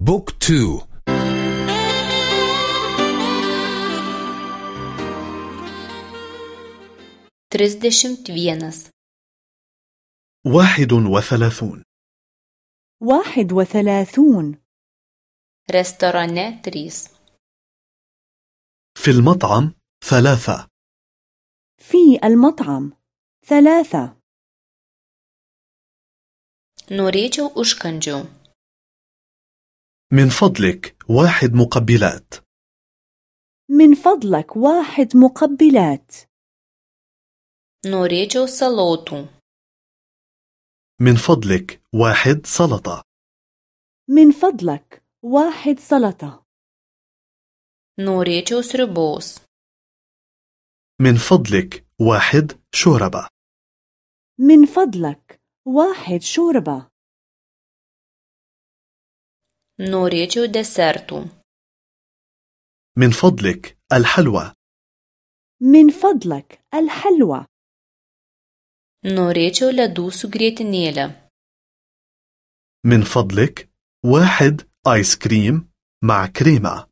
book two. trisdešimt vienas واحد وثلاثون. واحد وثلاثون. restorane trys. في المطعم ثلاثة. في المطعم ثلاثة. norėčiau užkandžių من فضلك واحد مقبلات. من فضلك واحد مقبلات. Norėčiau salotų من فضلك واحد سلطة. من فضلك واحد سلطة. Norėčiau sriubos من فضلك واحد شوربة. من فضلك واحد شوربة. Norėčiau desertų من فضلك الحلوى. من فضلك الحلوى. Norėčiau ledų su grietinėle من فضلك واحد آيس كريم مع كريمة.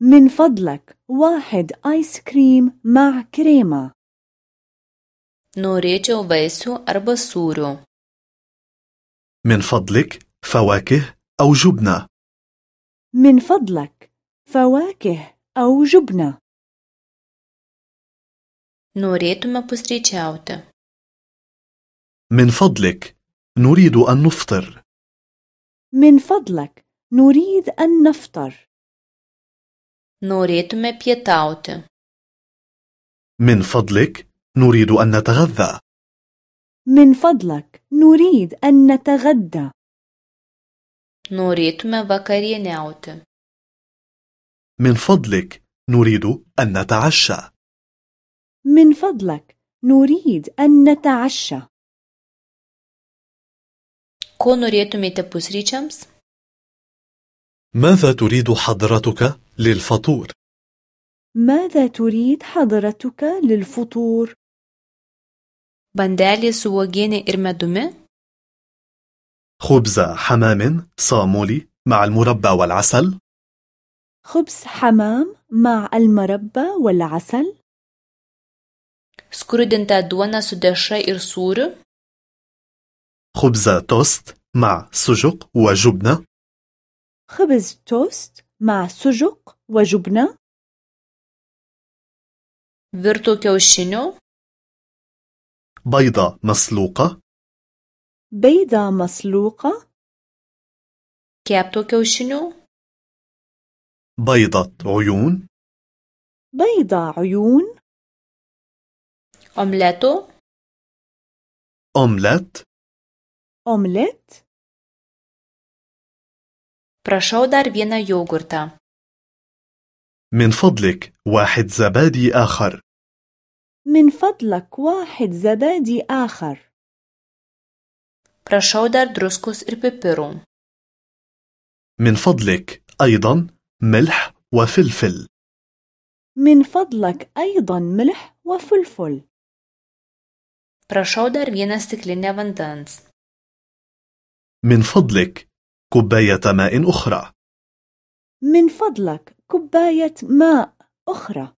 من فضلك واحد آيس كريم مع كريمة. Norėčiau vaisių arba sūrių من فضلك فواكه أو جبنة. من فضلك فواكه أو جبنة. norėtume pusryčiauti من فضلك نريد أن نفطر. من فضلك نريد أن نفطر. norėtume pietauti من فضلك نريد أن نتغذى. من فضلك نريد أن نتغدى. Norėtume vakarieniauti من فضلك نريد أن نتعشى. من فضلك نريد أن نتعشى. Ko norėtumėte pusryčiams ماذا تريد حضرتك للفطور؟ ماذا تريد حضرتك للفطور؟ bandelė su ir medumi خبز حمام صامولي مع المربى والعسل. خبز حمام مع المربى والعسل. Skrudinta duona su dešra ir sūriu خبز توست مع سجق وجبنة. خبز توست مع سجق وجبنة. Virtų kiaušinių بيضة مسلوقة. بيضة مسلوقة. kepto kiaušinių بيضة عيون. بيضة عيون. omleto أومليت. أومليت. prašau dar vieną jogurtą من فضلك واحد زبادي آخر. من فضلك واحد زبادي آخر. Prašau dar druskos ir pipirų. من فضلك أيضا ملح وفلفل. من فضلك أيضا ملح وفلفل. Prašau dar vieną stiklinę vandens. من فضلك كوباية ماء أخرى. من فضلك كوباية ماء أخرى.